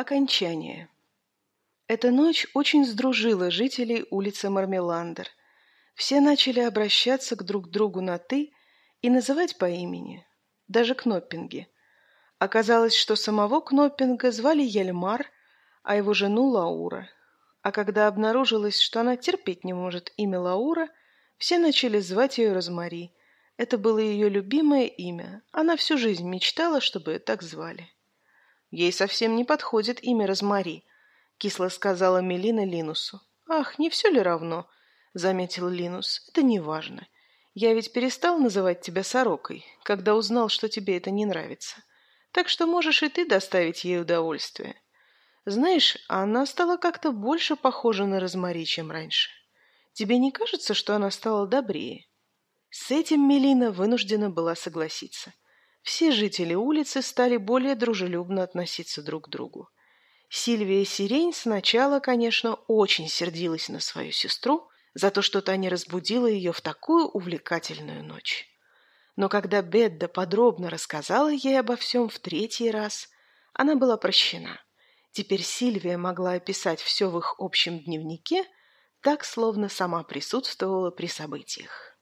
Окончание. Эта ночь очень сдружила жителей улицы Мармеландер. Все начали обращаться к друг другу на «ты» и называть по имени. Даже Кноппинги. Оказалось, что самого Кноппинга звали Ельмар, а его жену Лаура. А когда обнаружилось, что она терпеть не может имя Лаура, все начали звать ее Розмари. Это было ее любимое имя. Она всю жизнь мечтала, чтобы ее так звали. «Ей совсем не подходит имя Розмари», — кисло сказала Мелина Линусу. «Ах, не все ли равно?» — заметил Линус. «Это не важно. Я ведь перестал называть тебя сорокой, когда узнал, что тебе это не нравится. Так что можешь и ты доставить ей удовольствие. Знаешь, она стала как-то больше похожа на Розмари, чем раньше. Тебе не кажется, что она стала добрее?» С этим Мелина вынуждена была согласиться все жители улицы стали более дружелюбно относиться друг к другу. Сильвия Сирень сначала, конечно, очень сердилась на свою сестру за то, что та не разбудила ее в такую увлекательную ночь. Но когда Бедда подробно рассказала ей обо всем в третий раз, она была прощена. Теперь Сильвия могла описать все в их общем дневнике, так, словно сама присутствовала при событиях.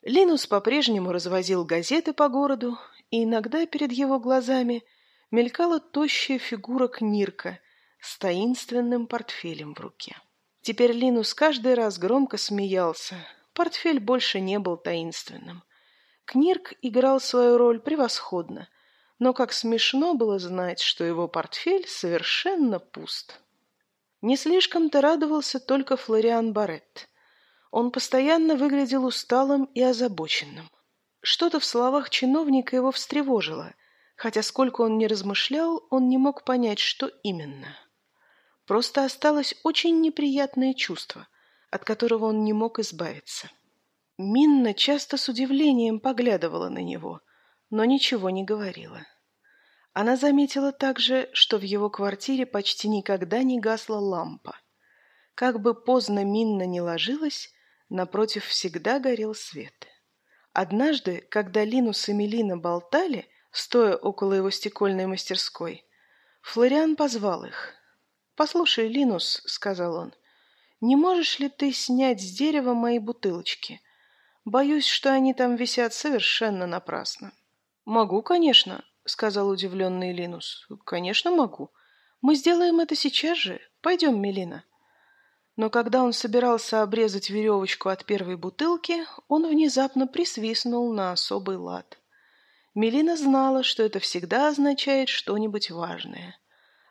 Линус по-прежнему развозил газеты по городу и иногда перед его глазами мелькала тощая фигура Книрка с таинственным портфелем в руке. Теперь Линус каждый раз громко смеялся. Портфель больше не был таинственным. Книрк играл свою роль превосходно, но как смешно было знать, что его портфель совершенно пуст. Не слишком-то радовался только Флориан Барретт. Он постоянно выглядел усталым и озабоченным. Что-то в словах чиновника его встревожило, хотя сколько он не размышлял, он не мог понять, что именно. Просто осталось очень неприятное чувство, от которого он не мог избавиться. Минна часто с удивлением поглядывала на него, но ничего не говорила. Она заметила также, что в его квартире почти никогда не гасла лампа. Как бы поздно Минна не ложилась, напротив всегда горел свет. Однажды, когда Линус и Мелина болтали, стоя около его стекольной мастерской, Флориан позвал их. «Послушай, Линус», — сказал он, — «не можешь ли ты снять с дерева мои бутылочки? Боюсь, что они там висят совершенно напрасно». «Могу, конечно», — сказал удивленный Линус. «Конечно, могу. Мы сделаем это сейчас же. Пойдем, Мелина». Но когда он собирался обрезать веревочку от первой бутылки, он внезапно присвистнул на особый лад. Мелина знала, что это всегда означает что-нибудь важное.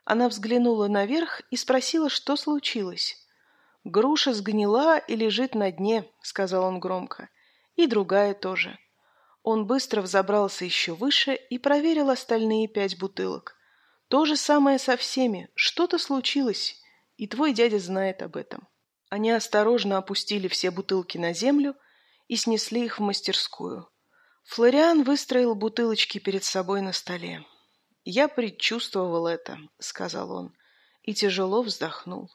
Она взглянула наверх и спросила, что случилось. «Груша сгнила и лежит на дне», — сказал он громко. «И другая тоже». Он быстро взобрался еще выше и проверил остальные пять бутылок. То же самое со всеми. Что-то случилось и твой дядя знает об этом. Они осторожно опустили все бутылки на землю и снесли их в мастерскую. Флориан выстроил бутылочки перед собой на столе. «Я предчувствовал это», — сказал он, и тяжело вздохнул.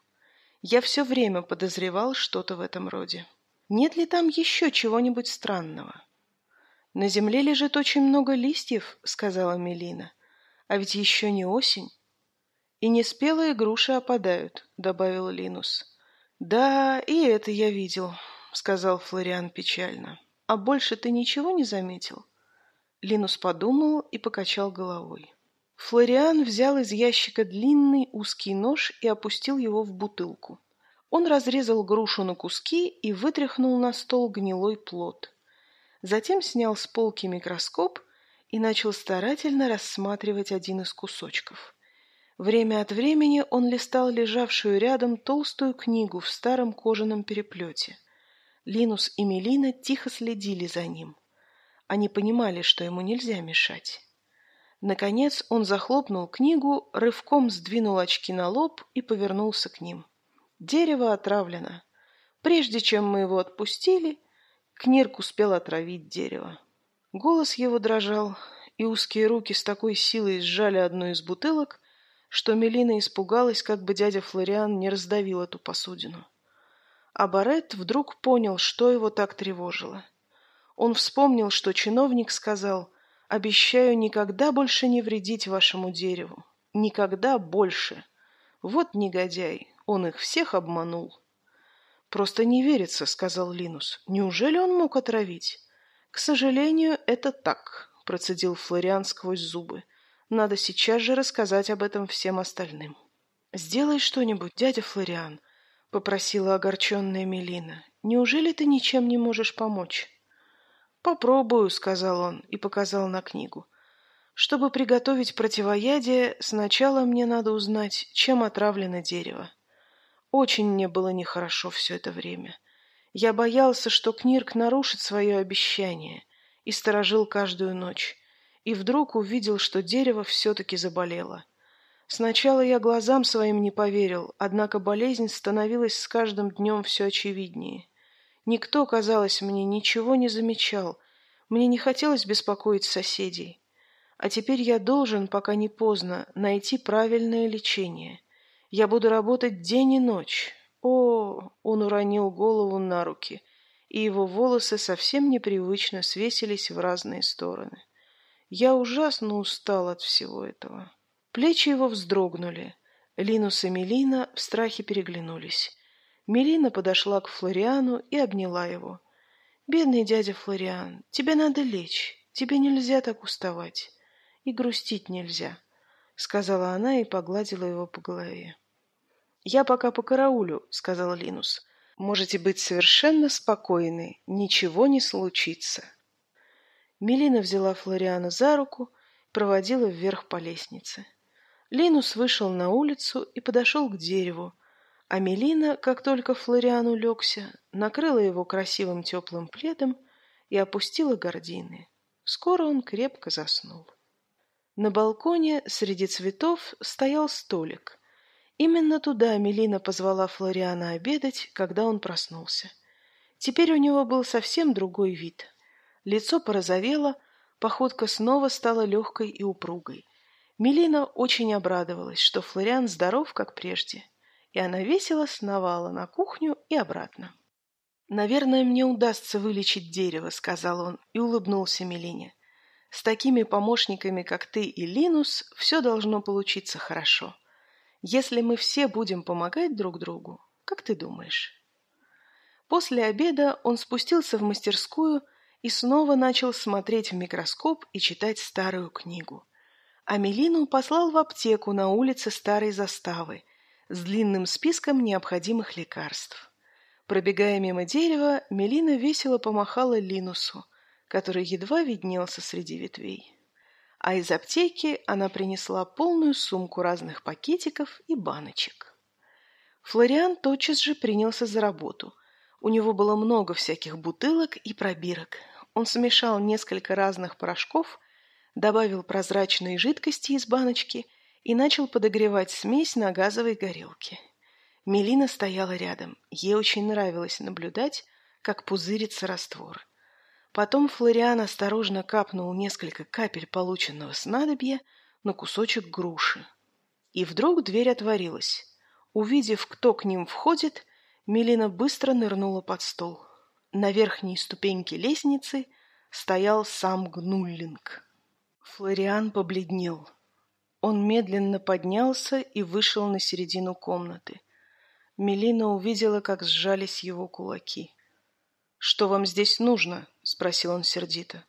«Я все время подозревал что-то в этом роде. Нет ли там еще чего-нибудь странного?» «На земле лежит очень много листьев», — сказала Мелина. «А ведь еще не осень». «И неспелые груши опадают», — добавил Линус. «Да, и это я видел», — сказал Флориан печально. «А больше ты ничего не заметил?» Линус подумал и покачал головой. Флориан взял из ящика длинный узкий нож и опустил его в бутылку. Он разрезал грушу на куски и вытряхнул на стол гнилой плод. Затем снял с полки микроскоп и начал старательно рассматривать один из кусочков. Время от времени он листал лежавшую рядом толстую книгу в старом кожаном переплете. Линус и Мелина тихо следили за ним. Они понимали, что ему нельзя мешать. Наконец он захлопнул книгу, рывком сдвинул очки на лоб и повернулся к ним. Дерево отравлено. Прежде чем мы его отпустили, Книрк успел отравить дерево. Голос его дрожал, и узкие руки с такой силой сжали одну из бутылок, что Мелина испугалась, как бы дядя Флориан не раздавил эту посудину. А Барет вдруг понял, что его так тревожило. Он вспомнил, что чиновник сказал «Обещаю никогда больше не вредить вашему дереву». Никогда больше. Вот негодяй, он их всех обманул. «Просто не верится», — сказал Линус. «Неужели он мог отравить?» «К сожалению, это так», — процедил Флориан сквозь зубы. «Надо сейчас же рассказать об этом всем остальным». «Сделай что-нибудь, дядя Флориан», — попросила огорченная Мелина. «Неужели ты ничем не можешь помочь?» «Попробую», — сказал он и показал на книгу. «Чтобы приготовить противоядие, сначала мне надо узнать, чем отравлено дерево. Очень мне было нехорошо все это время. Я боялся, что Книрк нарушит свое обещание, и сторожил каждую ночь. И вдруг увидел, что дерево все-таки заболело. Сначала я глазам своим не поверил, однако болезнь становилась с каждым днем все очевиднее. Никто, казалось мне, ничего не замечал. Мне не хотелось беспокоить соседей. А теперь я должен, пока не поздно, найти правильное лечение. Я буду работать день и ночь. О, он уронил голову на руки, и его волосы совсем непривычно свесились в разные стороны. Я ужасно устал от всего этого. Плечи его вздрогнули. Линус и Мелина в страхе переглянулись. Мелина подошла к Флориану и обняла его. «Бедный дядя Флориан, тебе надо лечь. Тебе нельзя так уставать. И грустить нельзя», — сказала она и погладила его по голове. «Я пока по караулю», — сказал Линус. «Можете быть совершенно спокойны, ничего не случится». Мелина взяла Флориана за руку и проводила вверх по лестнице. Линус вышел на улицу и подошел к дереву, а Мелина, как только Флориан улегся, накрыла его красивым теплым пледом и опустила гардины. Скоро он крепко заснул. На балконе среди цветов стоял столик — Именно туда Мелина позвала Флориана обедать, когда он проснулся. Теперь у него был совсем другой вид. Лицо порозовело, походка снова стала легкой и упругой. Мелина очень обрадовалась, что Флориан здоров, как прежде, и она весело сновала на кухню и обратно. «Наверное, мне удастся вылечить дерево», — сказал он и улыбнулся Мелине. «С такими помощниками, как ты и Линус, все должно получиться хорошо». Если мы все будем помогать друг другу, как ты думаешь? После обеда он спустился в мастерскую и снова начал смотреть в микроскоп и читать старую книгу. А Мелину послал в аптеку на улице старой заставы с длинным списком необходимых лекарств. Пробегая мимо дерева, Мелина весело помахала Линусу, который едва виднелся среди ветвей а из аптеки она принесла полную сумку разных пакетиков и баночек. Флориан тотчас же принялся за работу. У него было много всяких бутылок и пробирок. Он смешал несколько разных порошков, добавил прозрачные жидкости из баночки и начал подогревать смесь на газовой горелке. Мелина стояла рядом. Ей очень нравилось наблюдать, как пузырится раствор. Потом Флориан осторожно капнул несколько капель полученного снадобья на кусочек груши. И вдруг дверь отворилась. Увидев, кто к ним входит, Мелина быстро нырнула под стол. На верхней ступеньке лестницы стоял сам Гнуллинг. Флориан побледнел. Он медленно поднялся и вышел на середину комнаты. Мелина увидела, как сжались его кулаки. «Что вам здесь нужно?» — спросил он сердито.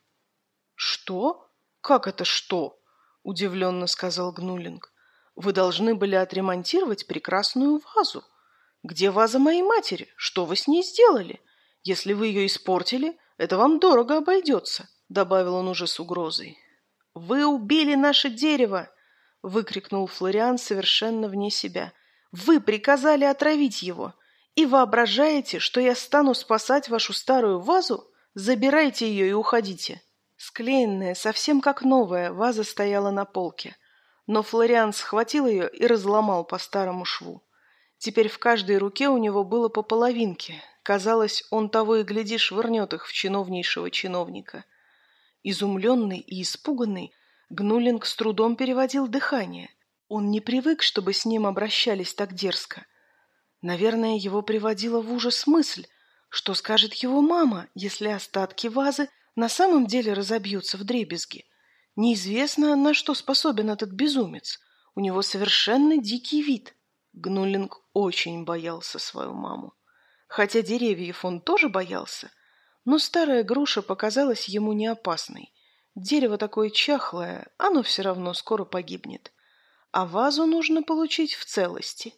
«Что? Как это что?» — удивленно сказал Гнулинг. «Вы должны были отремонтировать прекрасную вазу. Где ваза моей матери? Что вы с ней сделали? Если вы ее испортили, это вам дорого обойдется», — добавил он уже с угрозой. «Вы убили наше дерево!» — выкрикнул Флориан совершенно вне себя. «Вы приказали отравить его!» И воображаете, что я стану спасать вашу старую вазу? Забирайте ее и уходите. Склеенная, совсем как новая, ваза стояла на полке. Но Флориан схватил ее и разломал по старому шву. Теперь в каждой руке у него было по половинке. Казалось, он того и гляди швырнет их в чиновнейшего чиновника. Изумленный и испуганный, Гнулинг с трудом переводил дыхание. Он не привык, чтобы с ним обращались так дерзко. Наверное, его приводила в ужас мысль, что скажет его мама, если остатки вазы на самом деле разобьются в дребезги. Неизвестно, на что способен этот безумец. У него совершенно дикий вид. Гнуллинг очень боялся свою маму. Хотя деревьев он тоже боялся, но старая груша показалась ему не опасной. Дерево такое чахлое, оно все равно скоро погибнет. А вазу нужно получить в целости.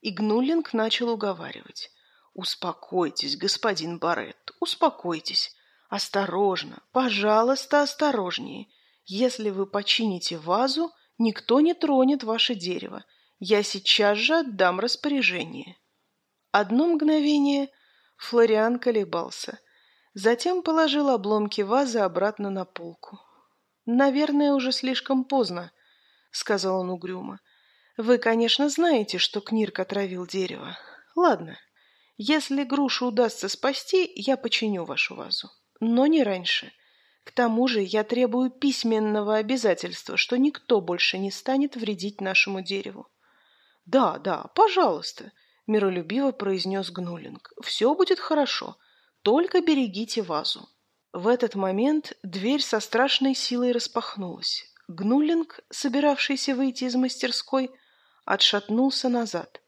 И Гнуллинг начал уговаривать. «Успокойтесь, господин Барретт, успокойтесь. Осторожно, пожалуйста, осторожнее. Если вы почините вазу, никто не тронет ваше дерево. Я сейчас же отдам распоряжение». Одно мгновение Флориан колебался. Затем положил обломки вазы обратно на полку. «Наверное, уже слишком поздно», — сказал он угрюмо. «Вы, конечно, знаете, что Книрк отравил дерево. Ладно, если грушу удастся спасти, я починю вашу вазу. Но не раньше. К тому же я требую письменного обязательства, что никто больше не станет вредить нашему дереву». «Да, да, пожалуйста», — миролюбиво произнес Гнулинг. «Все будет хорошо. Только берегите вазу». В этот момент дверь со страшной силой распахнулась. Гнулинг, собиравшийся выйти из мастерской, отшатнулся назад.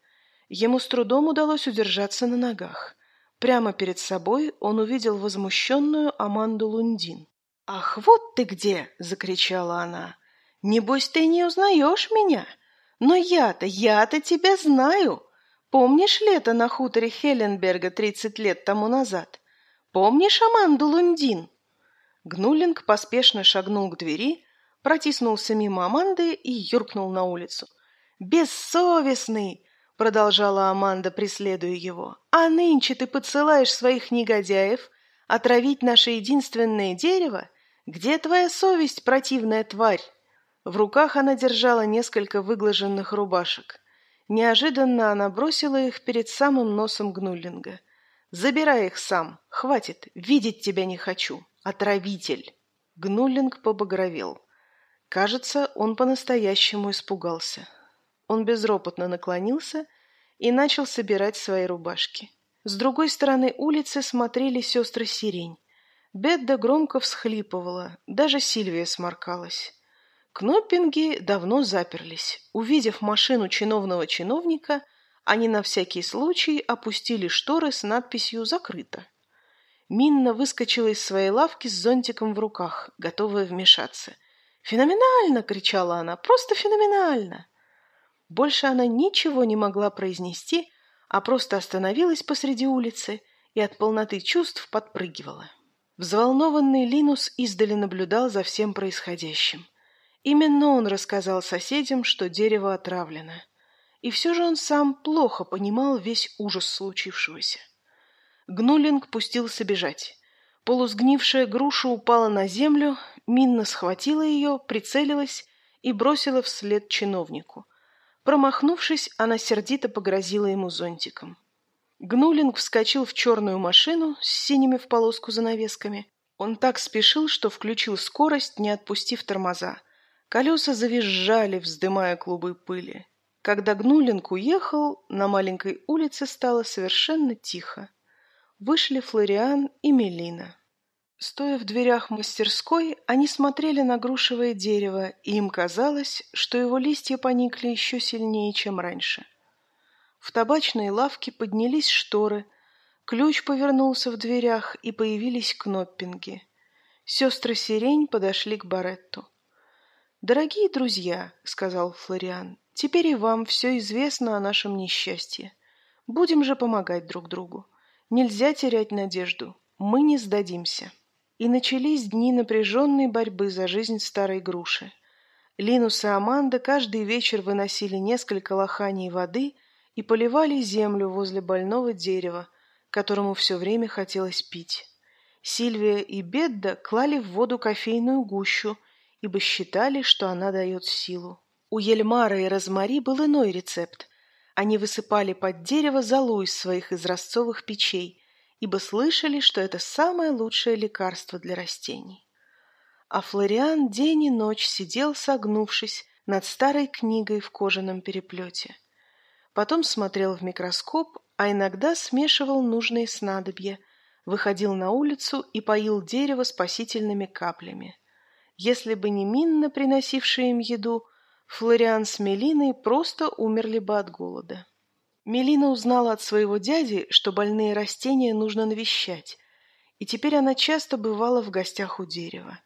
Ему с трудом удалось удержаться на ногах. Прямо перед собой он увидел возмущенную Аманду Лундин. «Ах, вот ты где!» — закричала она. «Небось, ты не узнаешь меня? Но я-то, я-то тебя знаю! Помнишь лето на хуторе Хеленберга тридцать лет тому назад? Помнишь Аманду Лундин?» Гнулинг поспешно шагнул к двери, протиснулся мимо Аманды и юркнул на улицу. «Бессовестный!» — продолжала Аманда, преследуя его. «А нынче ты подсылаешь своих негодяев отравить наше единственное дерево? Где твоя совесть, противная тварь?» В руках она держала несколько выглаженных рубашек. Неожиданно она бросила их перед самым носом Гнуллинга. Забирай их сам. Хватит. Видеть тебя не хочу. Отравитель. Гнуллинг побагровел. Кажется, он по-настоящему испугался. Он безропотно наклонился и начал собирать свои рубашки. С другой стороны улицы смотрели сестры Сирень. Бедда громко всхлипывала, даже Сильвия сморкалась. Кноппинги давно заперлись. Увидев машину чиновного чиновника, они на всякий случай опустили шторы с надписью «Закрыто». Минна выскочила из своей лавки с зонтиком в руках, готовая вмешаться. «Феноменально!» — кричала она. «Просто феноменально!» Больше она ничего не могла произнести, а просто остановилась посреди улицы и от полноты чувств подпрыгивала. Взволнованный Линус издали наблюдал за всем происходящим. Именно он рассказал соседям, что дерево отравлено и все же он сам плохо понимал весь ужас случившегося. Гнулинг пустился бежать. Полусгнившая груша упала на землю, Минна схватила ее, прицелилась и бросила вслед чиновнику. Промахнувшись, она сердито погрозила ему зонтиком. Гнулинг вскочил в черную машину с синими в полоску занавесками. Он так спешил, что включил скорость, не отпустив тормоза. Колеса завизжали, вздымая клубы пыли. Когда Гнулинг уехал, на маленькой улице стало совершенно тихо. Вышли Флориан и Мелина. Стоя в дверях мастерской, они смотрели на грушевое дерево, и им казалось, что его листья поникли еще сильнее, чем раньше. В табачной лавке поднялись шторы, ключ повернулся в дверях, и появились кноппинги. Сестры Сирень подошли к Баретту. «Дорогие друзья», — сказал Флориан, Теперь и вам все известно о нашем несчастье. Будем же помогать друг другу. Нельзя терять надежду. Мы не сдадимся. И начались дни напряженной борьбы за жизнь старой груши. Линус и Аманда каждый вечер выносили несколько лоханий воды и поливали землю возле больного дерева, которому все время хотелось пить. Сильвия и Бедда клали в воду кофейную гущу, ибо считали, что она дает силу. У Ельмара и Розмари был иной рецепт. Они высыпали под дерево золу из своих изразцовых печей, ибо слышали, что это самое лучшее лекарство для растений. А Флориан день и ночь сидел, согнувшись, над старой книгой в кожаном переплете. Потом смотрел в микроскоп, а иногда смешивал нужные снадобья, выходил на улицу и поил дерево спасительными каплями. Если бы не Минна, приносившая им еду, Флориан с Мелиной просто умерли бы от голода. Мелина узнала от своего дяди, что больные растения нужно навещать, и теперь она часто бывала в гостях у дерева.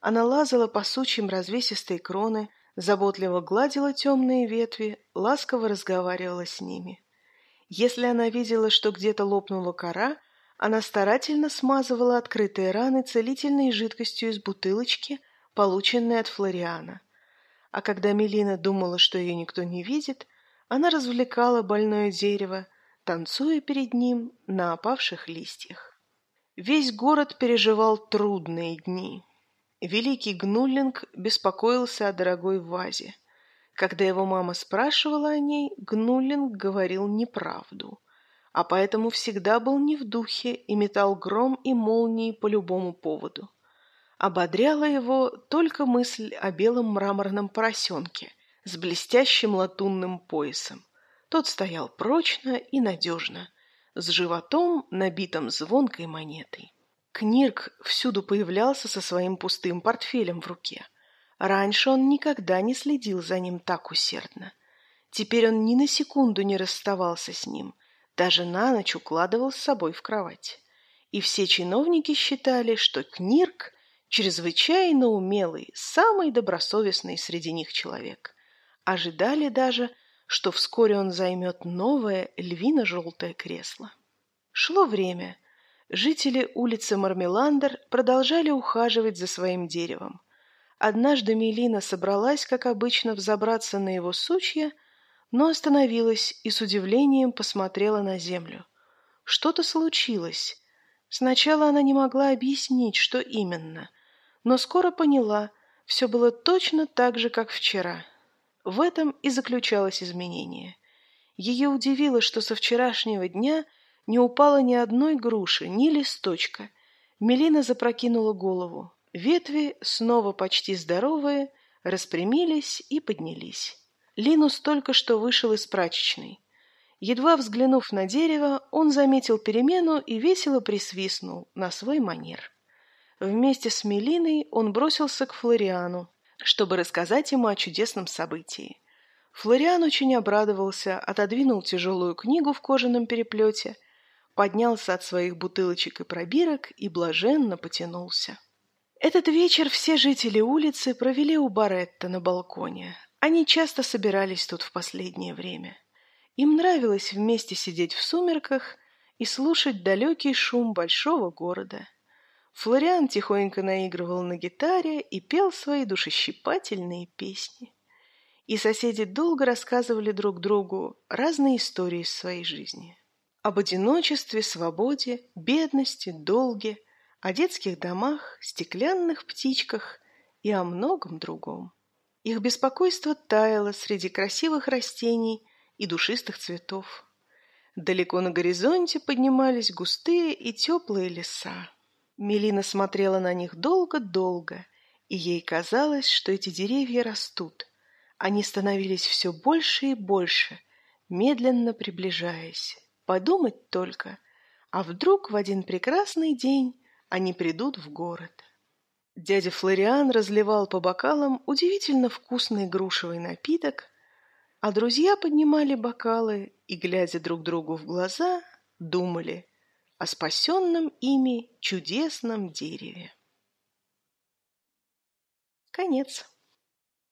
Она лазала по сучьям развесистой кроны, заботливо гладила темные ветви, ласково разговаривала с ними. Если она видела, что где-то лопнула кора, она старательно смазывала открытые раны целительной жидкостью из бутылочки, полученной от Флориана. А когда Мелина думала, что ее никто не видит, она развлекала больное дерево, танцуя перед ним на опавших листьях. Весь город переживал трудные дни. Великий Гнуллинг беспокоился о дорогой вазе. Когда его мама спрашивала о ней, Гнуллинг говорил неправду, а поэтому всегда был не в духе и метал гром и молнии по любому поводу. Ободряла его только мысль о белом мраморном поросенке с блестящим латунным поясом. Тот стоял прочно и надежно, с животом, набитым звонкой монетой. Книрк всюду появлялся со своим пустым портфелем в руке. Раньше он никогда не следил за ним так усердно. Теперь он ни на секунду не расставался с ним, даже на ночь укладывал с собой в кровать. И все чиновники считали, что Книрк – чрезвычайно умелый, самый добросовестный среди них человек. Ожидали даже, что вскоре он займет новое львино-желтое кресло. Шло время – Жители улицы Мармеландер продолжали ухаживать за своим деревом. Однажды Мелина собралась, как обычно, взобраться на его сучья, но остановилась и с удивлением посмотрела на землю. Что-то случилось. Сначала она не могла объяснить, что именно, но скоро поняла, все было точно так же, как вчера. В этом и заключалось изменение. Ее удивило, что со вчерашнего дня – не упало ни одной груши, ни листочка. Мелина запрокинула голову. Ветви, снова почти здоровые, распрямились и поднялись. Линус только что вышел из прачечной. Едва взглянув на дерево, он заметил перемену и весело присвистнул на свой манер. Вместе с Мелиной он бросился к Флориану, чтобы рассказать ему о чудесном событии. Флориан очень обрадовался, отодвинул тяжелую книгу в кожаном переплете поднялся от своих бутылочек и пробирок и блаженно потянулся. Этот вечер все жители улицы провели у Баретта на балконе. Они часто собирались тут в последнее время. Им нравилось вместе сидеть в сумерках и слушать далекий шум большого города. Флориан тихонько наигрывал на гитаре и пел свои душещипательные песни. И соседи долго рассказывали друг другу разные истории из своей жизни об одиночестве, свободе, бедности, долге, о детских домах, стеклянных птичках и о многом другом. Их беспокойство таяло среди красивых растений и душистых цветов. Далеко на горизонте поднимались густые и теплые леса. Мелина смотрела на них долго-долго, и ей казалось, что эти деревья растут. Они становились все больше и больше, медленно приближаясь. Подумать только, а вдруг в один прекрасный день они придут в город. Дядя Флориан разливал по бокалам удивительно вкусный грушевый напиток, а друзья поднимали бокалы и, глядя друг другу в глаза, думали о спасенном ими чудесном дереве. Конец.